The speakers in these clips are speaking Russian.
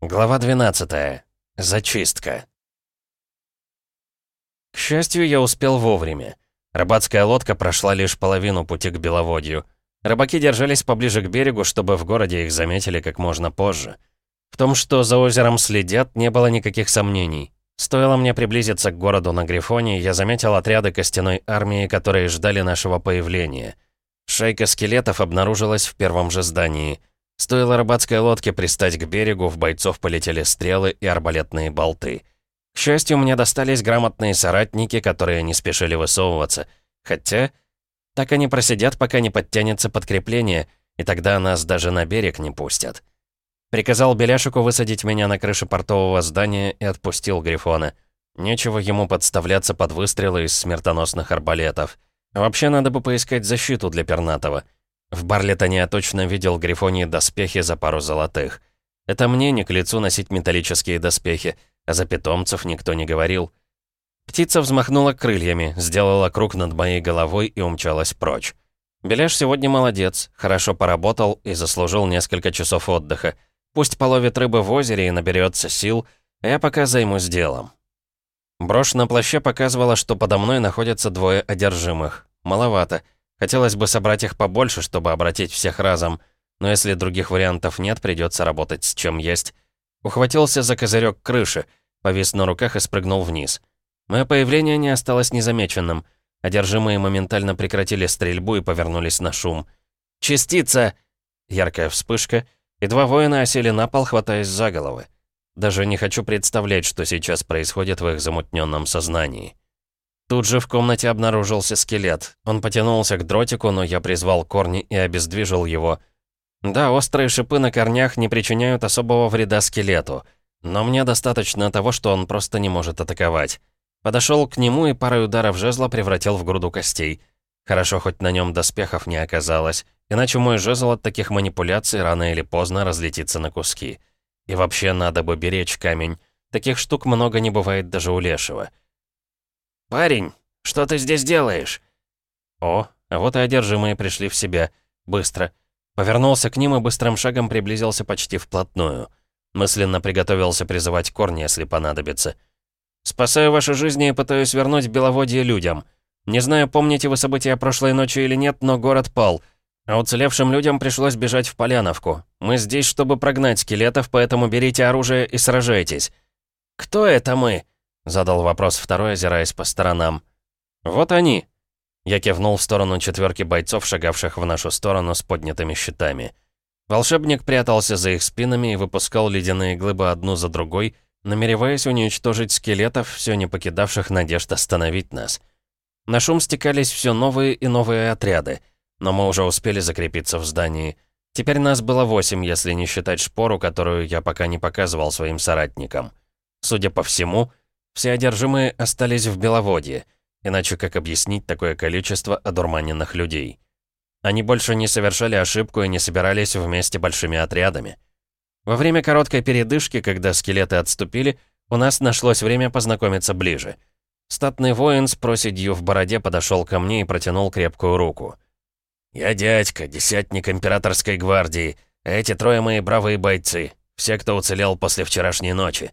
Глава 12. Зачистка. К счастью, я успел вовремя. Рыбацкая лодка прошла лишь половину пути к Беловодью. Рыбаки держались поближе к берегу, чтобы в городе их заметили как можно позже. В том, что за озером следят, не было никаких сомнений. Стоило мне приблизиться к городу на Грифоне, я заметил отряды костяной армии, которые ждали нашего появления. Шайка скелетов обнаружилась в первом же здании. Стоило рыбацкой лодке пристать к берегу, в бойцов полетели стрелы и арбалетные болты. К счастью, мне достались грамотные соратники, которые не спешили высовываться. Хотя, так они просидят, пока не подтянется подкрепление, и тогда нас даже на берег не пустят. Приказал Беляшику высадить меня на крыше портового здания и отпустил Грифона. Нечего ему подставляться под выстрелы из смертоносных арбалетов. Вообще, надо бы поискать защиту для Пернатова. В Барлетоне я точно видел грифонии доспехи за пару золотых. Это мне не к лицу носить металлические доспехи, а за питомцев никто не говорил. Птица взмахнула крыльями, сделала круг над моей головой и умчалась прочь. Беляш сегодня молодец, хорошо поработал и заслужил несколько часов отдыха. Пусть половит рыбы в озере и наберется сил, а я пока займусь делом. Брошь на плаще показывала, что подо мной находятся двое одержимых. Маловато — Хотелось бы собрать их побольше, чтобы обратить всех разом, но если других вариантов нет, придется работать с чем есть. Ухватился за козырек крыши, повис на руках и спрыгнул вниз. Мое появление не осталось незамеченным. Одержимые моментально прекратили стрельбу и повернулись на шум. «Частица!» Яркая вспышка, и два воина осели на пол, хватаясь за головы. Даже не хочу представлять, что сейчас происходит в их замутненном сознании. Тут же в комнате обнаружился скелет. Он потянулся к дротику, но я призвал корни и обездвижил его. Да, острые шипы на корнях не причиняют особого вреда скелету. Но мне достаточно того, что он просто не может атаковать. Подошел к нему и парой ударов жезла превратил в груду костей. Хорошо, хоть на нем доспехов не оказалось, иначе мой жезл от таких манипуляций рано или поздно разлетится на куски. И вообще надо бы беречь камень. Таких штук много не бывает даже у лешего. «Парень, что ты здесь делаешь?» О, а вот и одержимые пришли в себя. Быстро. Повернулся к ним и быстрым шагом приблизился почти вплотную. Мысленно приготовился призывать корни, если понадобится. «Спасаю ваши жизни и пытаюсь вернуть беловодье людям. Не знаю, помните вы события прошлой ночи или нет, но город пал. А уцелевшим людям пришлось бежать в Поляновку. Мы здесь, чтобы прогнать скелетов, поэтому берите оружие и сражайтесь». «Кто это мы?» Задал вопрос второй, озираясь по сторонам. «Вот они!» Я кивнул в сторону четверки бойцов, шагавших в нашу сторону с поднятыми щитами. Волшебник прятался за их спинами и выпускал ледяные глыбы одну за другой, намереваясь уничтожить скелетов, все не покидавших надежд остановить нас. На шум стекались все новые и новые отряды, но мы уже успели закрепиться в здании. Теперь нас было восемь, если не считать шпору, которую я пока не показывал своим соратникам. Судя по всему, все одержимые остались в Беловодье, иначе как объяснить такое количество одурманенных людей? Они больше не совершали ошибку и не собирались вместе большими отрядами. Во время короткой передышки, когда скелеты отступили, у нас нашлось время познакомиться ближе. Статный воин с проседью в бороде подошел ко мне и протянул крепкую руку. «Я дядька, десятник императорской гвардии, а эти трое мои бравые бойцы, все, кто уцелел после вчерашней ночи.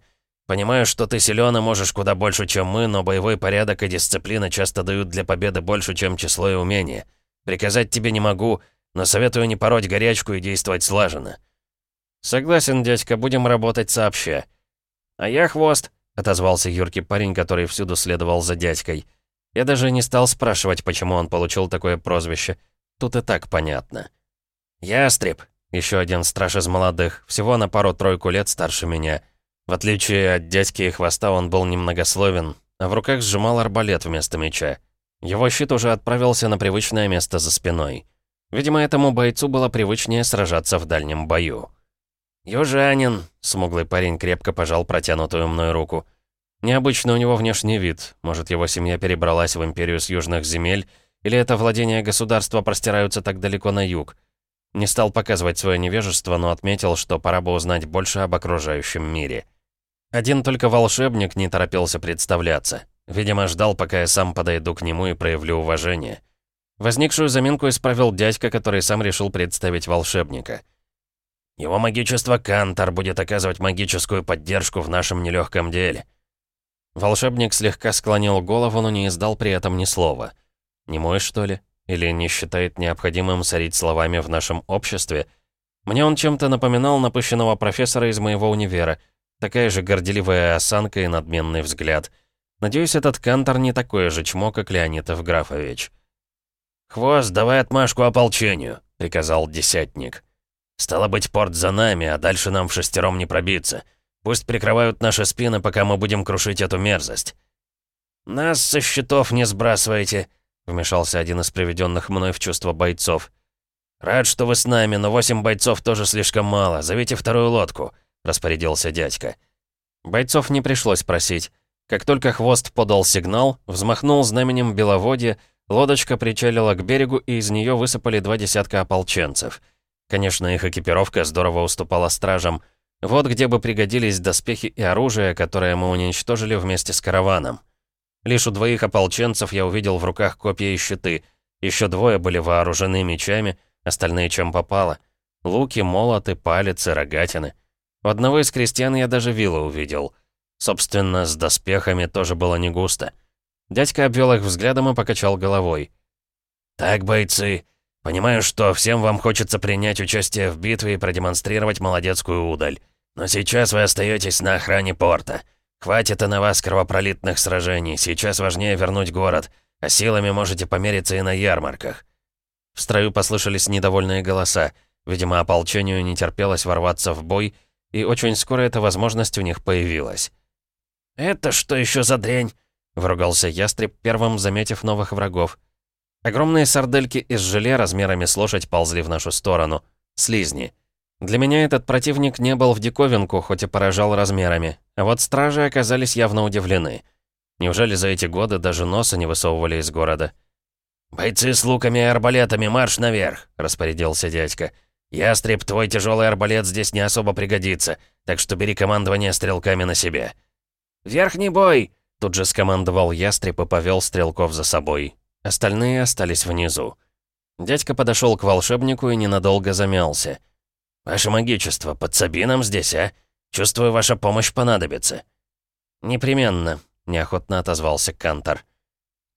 Понимаю, что ты силен и можешь куда больше, чем мы, но боевой порядок и дисциплина часто дают для победы больше, чем число и умения. Приказать тебе не могу, но советую не пороть горячку и действовать слаженно». «Согласен, дядька, будем работать сообща». «А я хвост», — отозвался юркий парень, который всюду следовал за дядькой. Я даже не стал спрашивать, почему он получил такое прозвище. Тут и так понятно. «Ястреб», — еще один страж из молодых, всего на пару-тройку лет старше меня — в отличие от дядьки и хвоста, он был немногословен, а в руках сжимал арбалет вместо меча. Его щит уже отправился на привычное место за спиной. Видимо, этому бойцу было привычнее сражаться в дальнем бою. «Южанин!» — смуглый парень крепко пожал протянутую мной руку. Необычно у него внешний вид. Может, его семья перебралась в империю с южных земель, или это владения государства простираются так далеко на юг. Не стал показывать свое невежество, но отметил, что пора бы узнать больше об окружающем мире. Один только волшебник не торопился представляться. Видимо, ждал, пока я сам подойду к нему и проявлю уважение. Возникшую заминку исправил дядька, который сам решил представить волшебника. Его магичество Кантор будет оказывать магическую поддержку в нашем нелегком деле». Волшебник слегка склонил голову, но не издал при этом ни слова. «Не мой, что ли? Или не считает необходимым сорить словами в нашем обществе?» Мне он чем-то напоминал напыщенного профессора из моего универа. Такая же горделивая осанка и надменный взгляд. Надеюсь, этот Кантор не такой же чмо, как Леонид Евграфович. «Хвост, давай отмашку ополчению», — приказал десятник. «Стало быть, порт за нами, а дальше нам в шестером не пробиться. Пусть прикрывают наши спины, пока мы будем крушить эту мерзость». «Нас со счетов не сбрасывайте», — вмешался один из приведенных мной в чувство бойцов. «Рад, что вы с нами, но восемь бойцов тоже слишком мало. Зовите вторую лодку», — распорядился дядька. Бойцов не пришлось просить. Как только хвост подал сигнал, взмахнул знаменем беловодья, лодочка причалила к берегу, и из нее высыпали два десятка ополченцев. Конечно, их экипировка здорово уступала стражам. Вот где бы пригодились доспехи и оружие, которое мы уничтожили вместе с караваном. Лишь у двоих ополченцев я увидел в руках копья и щиты. Еще двое были вооружены мечами, Остальные чем попало. Луки, молоты, палицы, рогатины. У одного из крестьян я даже вилы увидел. Собственно, с доспехами тоже было не густо. Дядька обвел их взглядом и покачал головой. «Так, бойцы, понимаю, что всем вам хочется принять участие в битве и продемонстрировать молодецкую удаль. Но сейчас вы остаетесь на охране порта. Хватит и на вас кровопролитных сражений, сейчас важнее вернуть город, а силами можете помериться и на ярмарках. В строю послышались недовольные голоса. Видимо, ополчению не терпелось ворваться в бой, и очень скоро эта возможность у них появилась. «Это что еще за дрянь?» — выругался ястреб, первым заметив новых врагов. Огромные сардельки из желе размерами с лошадь ползли в нашу сторону. Слизни. Для меня этот противник не был в диковинку, хоть и поражал размерами. А вот стражи оказались явно удивлены. Неужели за эти годы даже носа не высовывали из города? «Бойцы с луками и арбалетами, марш наверх!» — распорядился дядька. «Ястреб, твой тяжелый арбалет здесь не особо пригодится, так что бери командование стрелками на себя». «Верхний бой!» — тут же скомандовал ястреб и повел стрелков за собой. Остальные остались внизу. Дядька подошел к волшебнику и ненадолго замялся. «Ваше магичество, подсоби нам здесь, а? Чувствую, ваша помощь понадобится». «Непременно», — неохотно отозвался Кантор.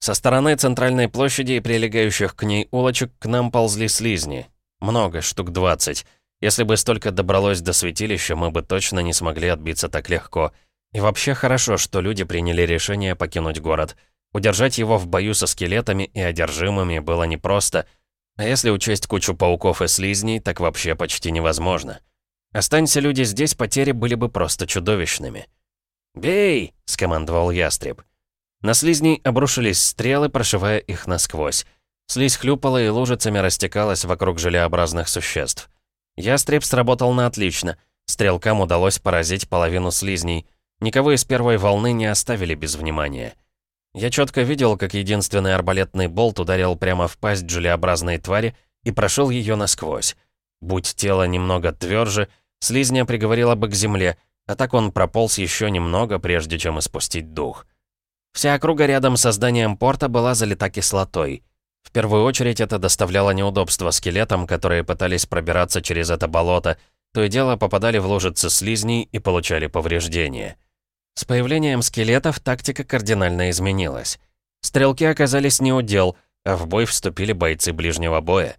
Со стороны центральной площади и прилегающих к ней улочек к нам ползли слизни. Много, штук 20. Если бы столько добралось до святилища, мы бы точно не смогли отбиться так легко. И вообще хорошо, что люди приняли решение покинуть город. Удержать его в бою со скелетами и одержимыми было непросто. А если учесть кучу пауков и слизней, так вообще почти невозможно. Останься люди здесь, потери были бы просто чудовищными. «Бей!» — скомандовал ястреб. На слизней обрушились стрелы, прошивая их насквозь. Слизь хлюпала и лужицами растекалась вокруг желеобразных существ. Ястреб сработал на отлично. Стрелкам удалось поразить половину слизней. Никого из первой волны не оставили без внимания. Я четко видел, как единственный арбалетный болт ударил прямо в пасть желеобразной твари и прошел ее насквозь. Будь тело немного тверже, слизня приговорила бы к земле, а так он прополз еще немного, прежде чем испустить дух. Вся округа рядом со зданием порта была залита кислотой. В первую очередь это доставляло неудобства скелетам, которые пытались пробираться через это болото, то и дело попадали в лужицы слизней и получали повреждения. С появлением скелетов тактика кардинально изменилась. Стрелки оказались не у дел, а в бой вступили бойцы ближнего боя.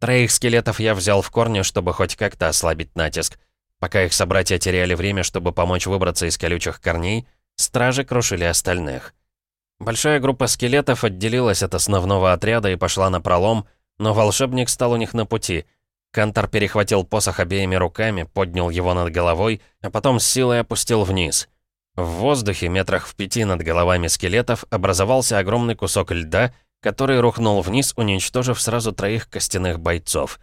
Троих скелетов я взял в корне, чтобы хоть как-то ослабить натиск. Пока их собратья теряли время, чтобы помочь выбраться из колючих корней, Стражи крушили остальных. Большая группа скелетов отделилась от основного отряда и пошла на пролом, но волшебник стал у них на пути. Кантор перехватил посох обеими руками, поднял его над головой, а потом с силой опустил вниз. В воздухе, метрах в пяти над головами скелетов, образовался огромный кусок льда, который рухнул вниз, уничтожив сразу троих костяных бойцов.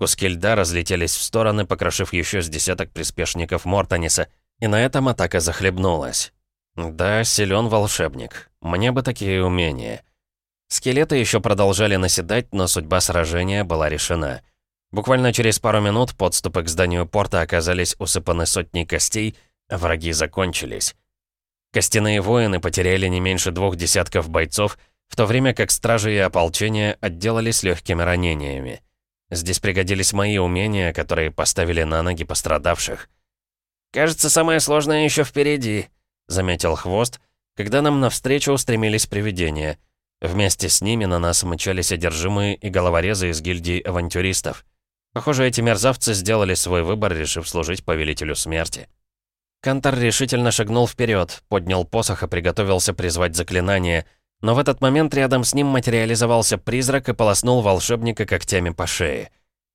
Куски льда разлетелись в стороны, покрошив еще с десяток приспешников Мортаниса, и на этом атака захлебнулась. Да, силен волшебник. Мне бы такие умения. Скелеты еще продолжали наседать, но судьба сражения была решена. Буквально через пару минут подступы к зданию порта оказались усыпаны сотней костей, а враги закончились. Костяные воины потеряли не меньше двух десятков бойцов, в то время как стражи и ополчение отделались легкими ранениями. Здесь пригодились мои умения, которые поставили на ноги пострадавших. «Кажется, самое сложное еще впереди», — заметил Хвост, когда нам навстречу устремились привидения. Вместе с ними на нас мчались одержимые и головорезы из гильдии авантюристов. Похоже, эти мерзавцы сделали свой выбор, решив служить повелителю смерти. Кантор решительно шагнул вперед, поднял посох и приготовился призвать заклинание, но в этот момент рядом с ним материализовался призрак и полоснул волшебника когтями по шее.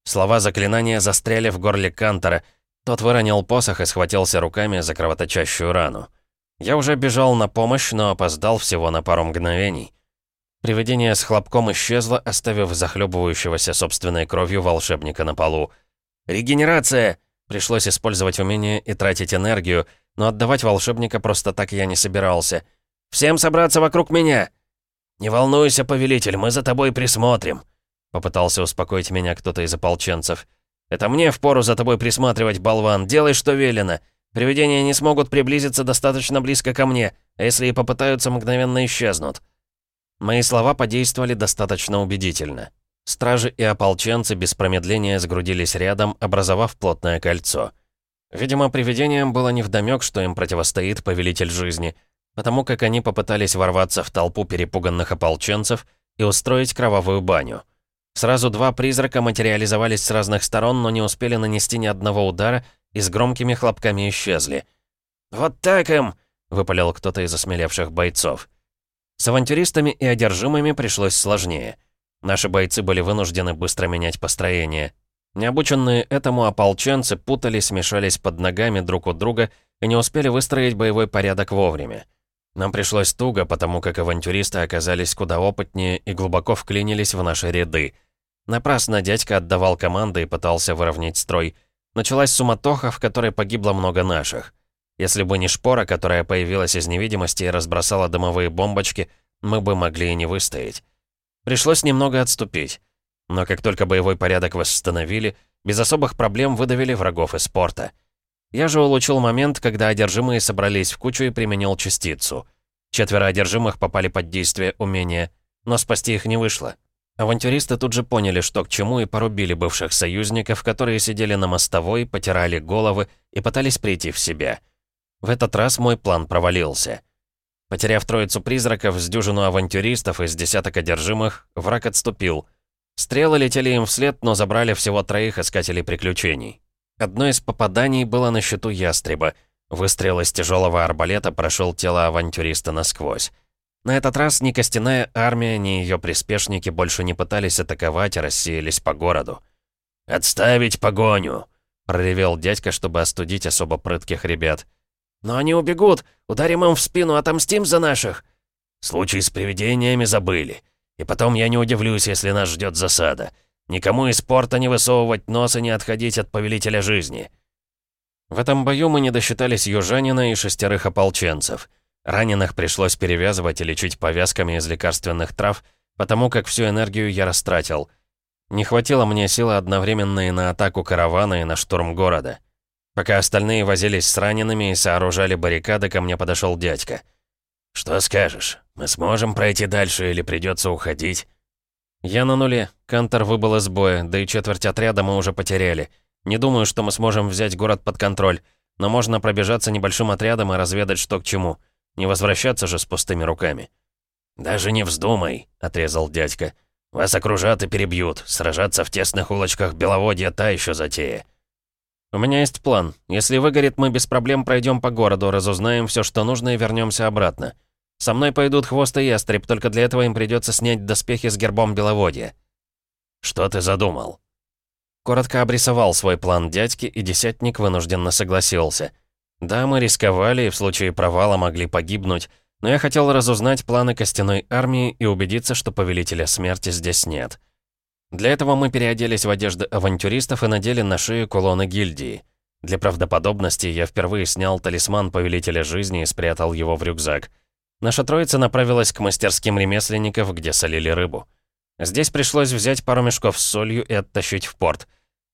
Слова заклинания застряли в горле Кантора. Тот выронил посох и схватился руками за кровоточащую рану. Я уже бежал на помощь, но опоздал всего на пару мгновений. Привидение с хлопком исчезло, оставив захлебывающегося собственной кровью волшебника на полу. «Регенерация!» Пришлось использовать умение и тратить энергию, но отдавать волшебника просто так я не собирался. «Всем собраться вокруг меня!» «Не волнуйся, повелитель, мы за тобой присмотрим», — попытался успокоить меня кто-то из ополченцев. «Это мне впору за тобой присматривать, болван, делай, что велено. Привидения не смогут приблизиться достаточно близко ко мне, а если и попытаются, мгновенно исчезнут». Мои слова подействовали достаточно убедительно. Стражи и ополченцы без промедления сгрудились рядом, образовав плотное кольцо. Видимо, привидениям было невдомёк, что им противостоит повелитель жизни, потому как они попытались ворваться в толпу перепуганных ополченцев и устроить кровавую баню. Сразу два призрака материализовались с разных сторон, но не успели нанести ни одного удара и с громкими хлопками исчезли. «Вот так им!» — выпалил кто-то из осмелевших бойцов. С авантюристами и одержимыми пришлось сложнее. Наши бойцы были вынуждены быстро менять построение. Необученные этому ополченцы путались, мешались под ногами друг у друга и не успели выстроить боевой порядок вовремя. Нам пришлось туго, потому как авантюристы оказались куда опытнее и глубоко вклинились в наши ряды. Напрасно дядька отдавал команды и пытался выровнять строй. Началась суматоха, в которой погибло много наших. Если бы не шпора, которая появилась из невидимости и разбросала дымовые бомбочки, мы бы могли и не выстоять. Пришлось немного отступить. Но как только боевой порядок восстановили, без особых проблем выдавили врагов из порта. Я же улучил момент, когда одержимые собрались в кучу и применил частицу. Четверо одержимых попали под действие умения, но спасти их не вышло. Авантюристы тут же поняли, что к чему, и порубили бывших союзников, которые сидели на мостовой, потирали головы и пытались прийти в себя. В этот раз мой план провалился. Потеряв троицу призраков с дюжину авантюристов из десяток одержимых, враг отступил. Стрелы летели им вслед, но забрали всего троих искателей приключений. Одно из попаданий было на счету ястреба. Выстрел из тяжелого арбалета прошел тело авантюриста насквозь. На этот раз ни костяная армия, ни ее приспешники больше не пытались атаковать, а рассеялись по городу. «Отставить погоню!» — проревел дядька, чтобы остудить особо прытких ребят. «Но они убегут! Ударим им в спину, отомстим за наших!» «Случай с привидениями забыли. И потом я не удивлюсь, если нас ждет засада. Никому из порта не высовывать нос и не отходить от повелителя жизни». В этом бою мы не досчитались южанина и шестерых ополченцев. Раненых пришлось перевязывать и лечить повязками из лекарственных трав, потому как всю энергию я растратил. Не хватило мне силы одновременно и на атаку каравана, и на штурм города. Пока остальные возились с ранеными и сооружали баррикады, ко мне подошел дядька. «Что скажешь? Мы сможем пройти дальше или придется уходить?» «Я на нуле. Кантор выбыл из боя, да и четверть отряда мы уже потеряли. Не думаю, что мы сможем взять город под контроль, но можно пробежаться небольшим отрядом и разведать, что к чему. Не возвращаться же с пустыми руками». «Даже не вздумай», — отрезал дядька. «Вас окружат и перебьют. Сражаться в тесных улочках Беловодья та еще затея». «У меня есть план. Если выгорит, мы без проблем пройдем по городу, разузнаем все, что нужно, и вернемся обратно. Со мной пойдут хвост и ястреб, только для этого им придется снять доспехи с гербом Беловодья». «Что ты задумал?» Коротко обрисовал свой план дядьки, и десятник вынужденно согласился. Да, мы рисковали и в случае провала могли погибнуть, но я хотел разузнать планы костяной армии и убедиться, что повелителя смерти здесь нет. Для этого мы переоделись в одежды авантюристов и надели на шею кулоны гильдии. Для правдоподобности я впервые снял талисман Повелителя Жизни и спрятал его в рюкзак. Наша троица направилась к мастерским ремесленников, где солили рыбу. Здесь пришлось взять пару мешков с солью и оттащить в порт.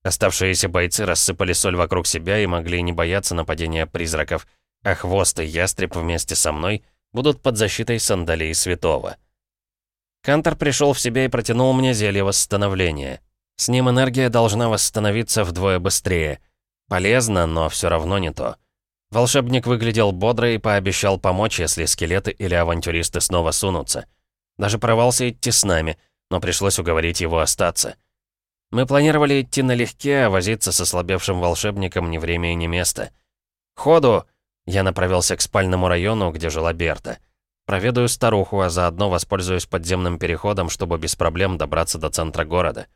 Оставшиеся бойцы рассыпали соль вокруг себя и могли не бояться нападения призраков, а хвост и ястреб вместе со мной будут под защитой сандалии святого. Кантор пришел в себя и протянул мне зелье восстановления. С ним энергия должна восстановиться вдвое быстрее. Полезно, но все равно не то. Волшебник выглядел бодро и пообещал помочь, если скелеты или авантюристы снова сунутся. Даже порвался идти с нами, но пришлось уговорить его остаться. Мы планировали идти налегке, а возиться со слабевшим волшебником ни время и ни место. «Ходу!» Я направился к спальному району, где жила Берта. Проведаю старуху, а заодно воспользуюсь подземным переходом, чтобы без проблем добраться до центра города.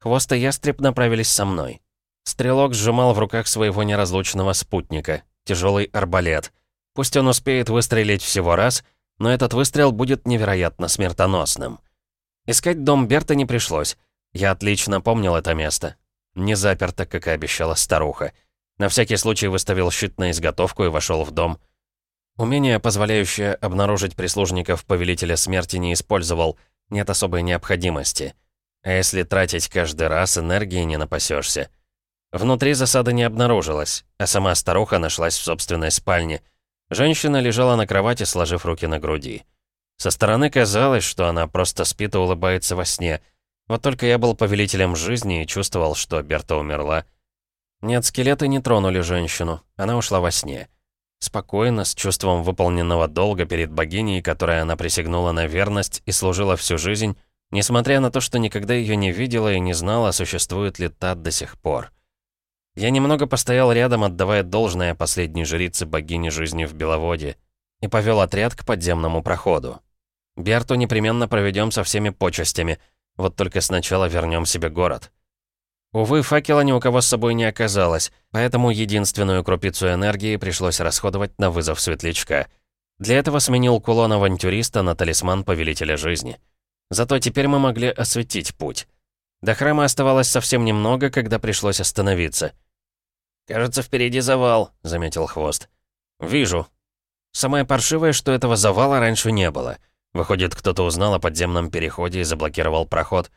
Хвост и ястреб направились со мной. Стрелок сжимал в руках своего неразлучного спутника, тяжелый арбалет. Пусть он успеет выстрелить всего раз, но этот выстрел будет невероятно смертоносным. Искать дом Берта не пришлось. Я отлично помнил это место. Не заперто, как и обещала старуха. На всякий случай выставил щит на изготовку и вошел в дом. Умение, позволяющее обнаружить прислужников Повелителя Смерти, не использовал. Нет особой необходимости. А если тратить каждый раз, энергии не напасешься. Внутри засады не обнаружилось, а сама старуха нашлась в собственной спальне. Женщина лежала на кровати, сложив руки на груди. Со стороны казалось, что она просто спит и улыбается во сне. Вот только я был повелителем жизни и чувствовал, что Берта умерла. Нет, скелеты не тронули женщину. Она ушла во сне. Спокойно, с чувством выполненного долга перед богиней, которой она присягнула на верность и служила всю жизнь, несмотря на то, что никогда ее не видела и не знала, существует ли та до сих пор. Я немного постоял рядом, отдавая должное последней жрице богини жизни в Беловодье, и повел отряд к подземному проходу. Берту непременно проведем со всеми почестями, вот только сначала вернем себе город. Увы, факела ни у кого с собой не оказалось, поэтому единственную крупицу энергии пришлось расходовать на вызов светлячка. Для этого сменил кулон авантюриста на талисман Повелителя Жизни. Зато теперь мы могли осветить путь. До храма оставалось совсем немного, когда пришлось остановиться — «Кажется, впереди завал», — заметил Хвост. «Вижу. Самое паршивое, что этого завала раньше не было. Выходит, кто-то узнал о подземном переходе и заблокировал проход.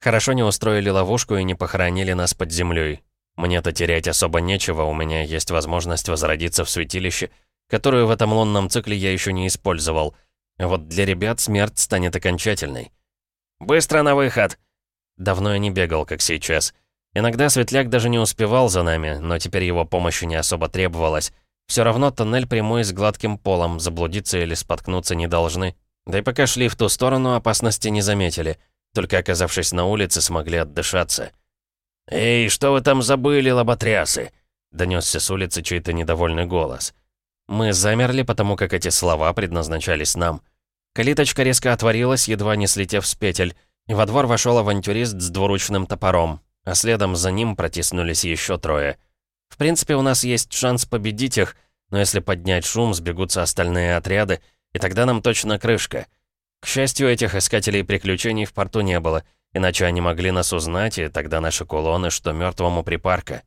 Хорошо не устроили ловушку и не похоронили нас под землей. Мне-то терять особо нечего, у меня есть возможность возродиться в святилище, которую в этом лунном цикле я еще не использовал. Вот для ребят смерть станет окончательной. «Быстро на выход!» Давно я не бегал, как сейчас. Иногда Светляк даже не успевал за нами, но теперь его помощи не особо требовалось. Все равно тоннель прямой с гладким полом, заблудиться или споткнуться не должны. Да и пока шли в ту сторону, опасности не заметили. Только оказавшись на улице, смогли отдышаться. «Эй, что вы там забыли, лоботрясы?» Донесся с улицы чей-то недовольный голос. Мы замерли, потому как эти слова предназначались нам. Калиточка резко отворилась, едва не слетев с петель, и во двор вошел авантюрист с двуручным топором а следом за ним протиснулись еще трое. В принципе, у нас есть шанс победить их, но если поднять шум, сбегутся остальные отряды, и тогда нам точно крышка. К счастью, этих искателей приключений в порту не было, иначе они могли нас узнать, и тогда наши кулоны, что мертвому припарка.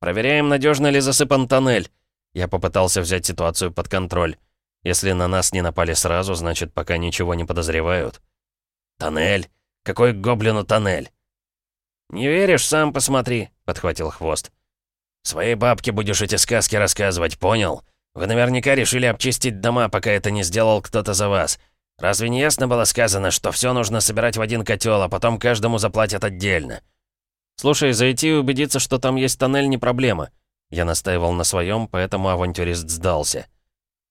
«Проверяем, надежно ли засыпан тоннель». Я попытался взять ситуацию под контроль. Если на нас не напали сразу, значит, пока ничего не подозревают. «Тоннель? Какой гоблину тоннель?» «Не веришь, сам посмотри», — подхватил хвост. «Своей бабке будешь эти сказки рассказывать, понял? Вы наверняка решили обчистить дома, пока это не сделал кто-то за вас. Разве не ясно было сказано, что все нужно собирать в один котел, а потом каждому заплатят отдельно?» «Слушай, зайти и убедиться, что там есть тоннель, не проблема». Я настаивал на своем, поэтому авантюрист сдался.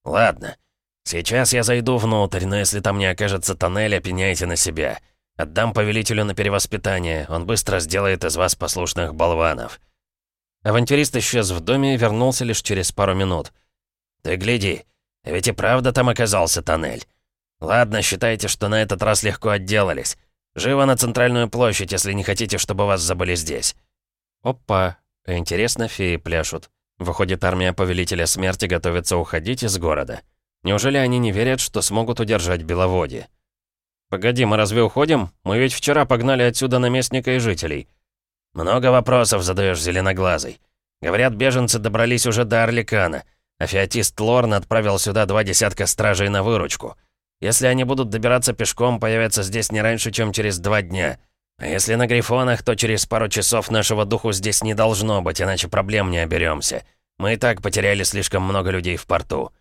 «Ладно. Сейчас я зайду внутрь, но если там не окажется тоннеля, пеняйте на себя. Отдам повелителю на перевоспитание, он быстро сделает из вас послушных болванов». Авантюрист исчез в доме и вернулся лишь через пару минут. «Ты гляди, ведь и правда там оказался тоннель. Ладно, считайте, что на этот раз легко отделались. Живо на центральную площадь, если не хотите, чтобы вас забыли здесь». «Опа, интересно, феи пляшут. Выходит, армия Повелителя Смерти готовится уходить из города. Неужели они не верят, что смогут удержать Беловодье?» «Погоди, мы разве уходим? Мы ведь вчера погнали отсюда наместника и жителей». «Много вопросов задаешь, зеленоглазый. Говорят, беженцы добрались уже до Орликана, а феотист Лорн отправил сюда два десятка стражей на выручку. Если они будут добираться пешком, появятся здесь не раньше, чем через два дня. А если на Грифонах, то через пару часов нашего духу здесь не должно быть, иначе проблем не оберемся. Мы и так потеряли слишком много людей в порту».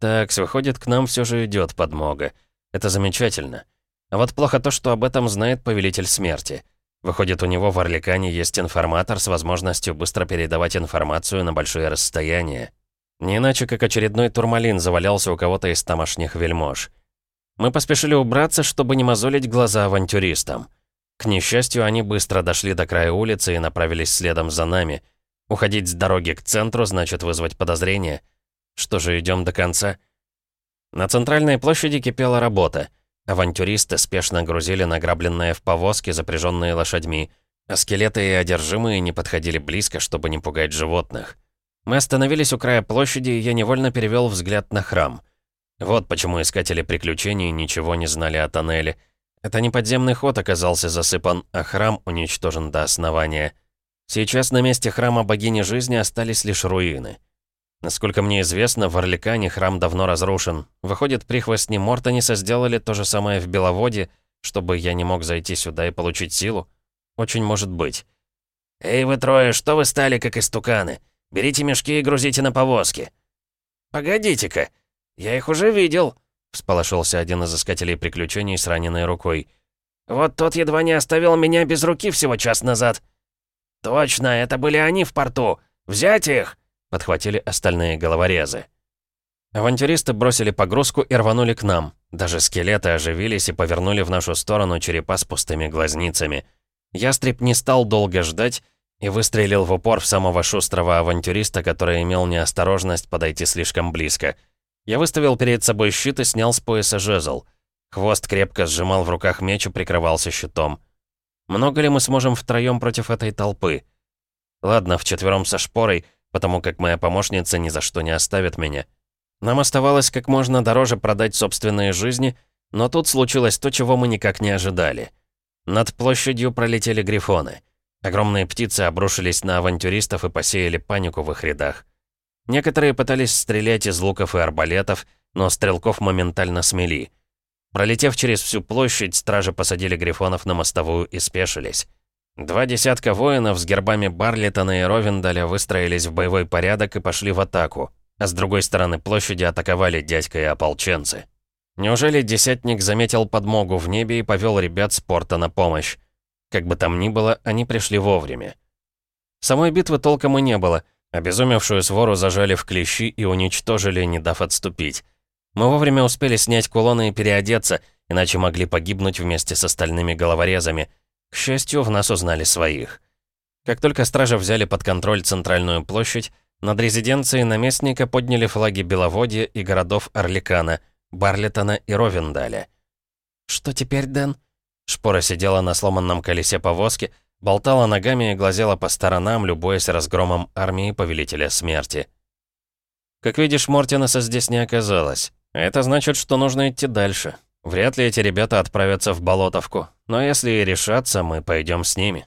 Так, выходит, к нам все же идет подмога. Это замечательно. А вот плохо то, что об этом знает Повелитель Смерти. Выходит, у него в Орликане есть информатор с возможностью быстро передавать информацию на большие расстояния. Не иначе, как очередной турмалин завалялся у кого-то из тамошних вельмож. Мы поспешили убраться, чтобы не мозолить глаза авантюристам. К несчастью, они быстро дошли до края улицы и направились следом за нами. Уходить с дороги к центру значит вызвать подозрения. Что же, идем до конца? На центральной площади кипела работа. Авантюристы спешно грузили награбленное в повозки, запряженные лошадьми, а скелеты и одержимые не подходили близко, чтобы не пугать животных. Мы остановились у края площади, и я невольно перевел взгляд на храм. Вот почему искатели приключений ничего не знали о тоннеле. Это не подземный ход оказался засыпан, а храм уничтожен до основания. Сейчас на месте храма богини жизни остались лишь руины. Насколько мне известно, в Орликане храм давно разрушен. Выходит, прихвостни Мортониса сделали то же самое в Беловоде, чтобы я не мог зайти сюда и получить силу? Очень может быть. «Эй, вы трое, что вы стали, как истуканы? Берите мешки и грузите на повозки». «Погодите-ка, я их уже видел», — всполошился один из искателей приключений с раненой рукой. «Вот тот едва не оставил меня без руки всего час назад». «Точно, это были они в порту. Взять их!» — подхватили остальные головорезы. Авантюристы бросили погрузку и рванули к нам. Даже скелеты оживились и повернули в нашу сторону черепа с пустыми глазницами. Ястреб не стал долго ждать и выстрелил в упор в самого шустрого авантюриста, который имел неосторожность подойти слишком близко. Я выставил перед собой щит и снял с пояса жезл. Хвост крепко сжимал в руках меч и прикрывался щитом. Много ли мы сможем втроем против этой толпы? Ладно, вчетвером со шпорой, потому как моя помощница ни за что не оставит меня. Нам оставалось как можно дороже продать собственные жизни, но тут случилось то, чего мы никак не ожидали. Над площадью пролетели грифоны. Огромные птицы обрушились на авантюристов и посеяли панику в их рядах. Некоторые пытались стрелять из луков и арбалетов, но стрелков моментально смели. Пролетев через всю площадь, стражи посадили грифонов на мостовую и спешились. Два десятка воинов с гербами Барлитона и Ровендаля выстроились в боевой порядок и пошли в атаку, а с другой стороны площади атаковали дядька и ополченцы. Неужели десятник заметил подмогу в небе и повел ребят с порта на помощь? Как бы там ни было, они пришли вовремя. Самой битвы толком и не было. Обезумевшую свору зажали в клещи и уничтожили, не дав отступить. Мы вовремя успели снять кулоны и переодеться, иначе могли погибнуть вместе с остальными головорезами. К счастью, в нас узнали своих. Как только стражи взяли под контроль центральную площадь, над резиденцией наместника подняли флаги Беловодья и городов Орликана, Барлетона и Ровендаля. «Что теперь, Дэн?» Шпора сидела на сломанном колесе повозки, болтала ногами и глазела по сторонам, любуясь разгромом армии Повелителя Смерти. Как видишь, Мортинеса здесь не оказалось. Это значит, что нужно идти дальше. Вряд ли эти ребята отправятся в Болотовку, но если и решатся, мы пойдем с ними.